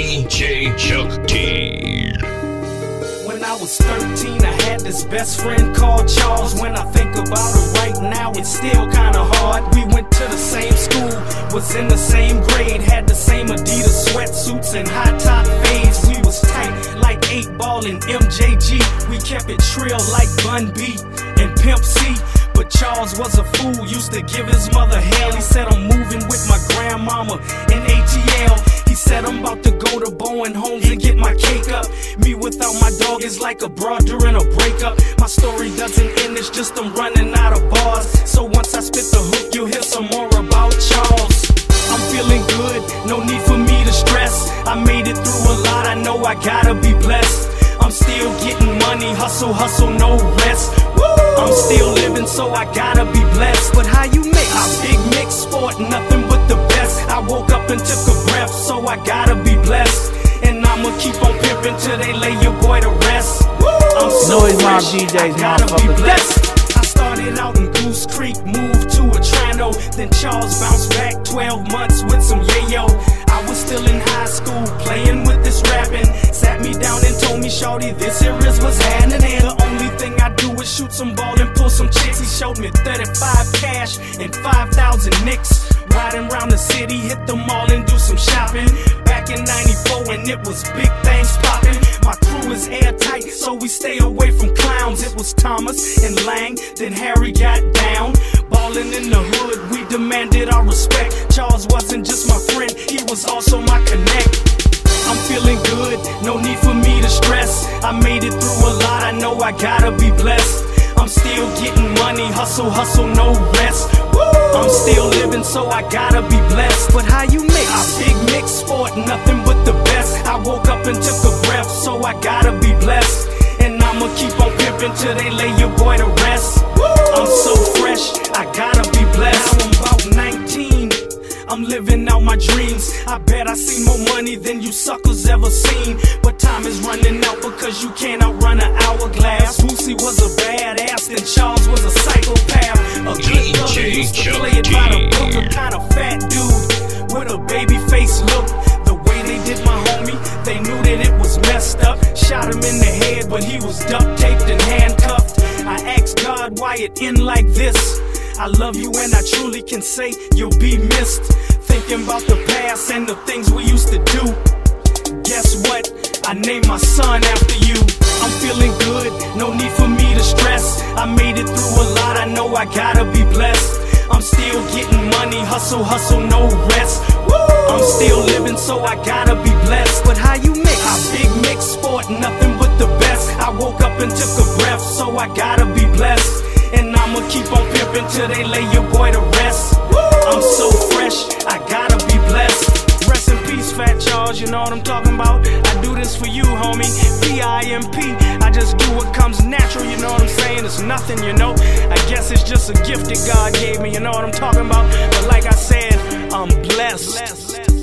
Chuck T. When I was 13, I had this best friend called Charles. When I think about it right now, it's still kinda hard. We went to the same school, was in the same grade, had the same Adidas sweatsuits and high top fades. We was tight like 8 Ball and MJG. We kept it trill like Bun B and Pimp C. But Charles was a fool, used to give his mother hell. He said, I'm moving with my grandmama in ATL. Said, I'm about to go to Bowen Homes and get my cake up. Me without my dog is like a broad during a breakup. My story doesn't end, it's just I'm running out of bars. So once I spit the hook, you'll hear some more about Charles. I'm feeling good, no need for me to stress. I made it through a lot, I know I gotta be blessed. I'm still getting money, hustle, hustle, no rest. I'm still living, so I gotta be blessed. But how you mix? I big mix sport, nothing but the best. I woke up and took till they lay your boy to rest. I'm so Noise Mob DJs, I gotta be blessed. I started out in Goose Creek, moved to a Trano, then Charles bounced back 12 months with some yayo. I was still in high school, playing with this rapping. Sat me down and told me, Shorty, this here is what's happening. The only thing I do is shoot some ball and pull some chicks. He showed me 35 cash and 5,000 nicks. Riding around the city, hit the mall and do some shopping. Back in 94 and it was big things popping. My crew is airtight, so we stay away from clowns. It was Thomas and Lang, then Harry got down. Ballin' in the hood, we demanded our respect. Charles wasn't just my friend, he was also my connect. I'm feeling good, no need for me to stress. I made it through a lot, I know I gotta be blessed. I'm still getting money, hustle, hustle, no rest. I'm still living, so I gotta be blessed. But how you mix? I big mix sport, nothing but the best. I woke up and took a breath, so I gotta be blessed. And I'ma keep on pimping till they lay your boy to rest. I'm so fresh, I gotta be blessed. Now I'm about 19. I'm living out my dreams. I bet I see more money than you suckers ever seen. But time is running out because you can't outrun an hourglass. Boosie was a badass, DJ used to play it by the book, a kind of fat dude with a baby face look. The way they did my homie, they knew that it was messed up. Shot him in the head, but he was duct taped and handcuffed. I asked God why it end like this. I love you and I truly can say you'll be missed. Thinking about the past and the things we used to do. Guess what? I named my son after you. I'm feeling good, no need for me to stress. I made it through a lot, I know I gotta be blessed. I'm still getting money, hustle, hustle, no rest. I'm still living, so I gotta be blessed. But how you mix? I big mix sport, nothing but the best. I woke up and took a breath, so I gotta be blessed. And I'ma keep on pimping till they lay your boy to rest. P-I-M-P. I just do what comes natural, you know what I'm saying? It's nothing, you know. I guess it's just a gift that God gave me, you know what I'm talking about? But like I said, I'm blessed.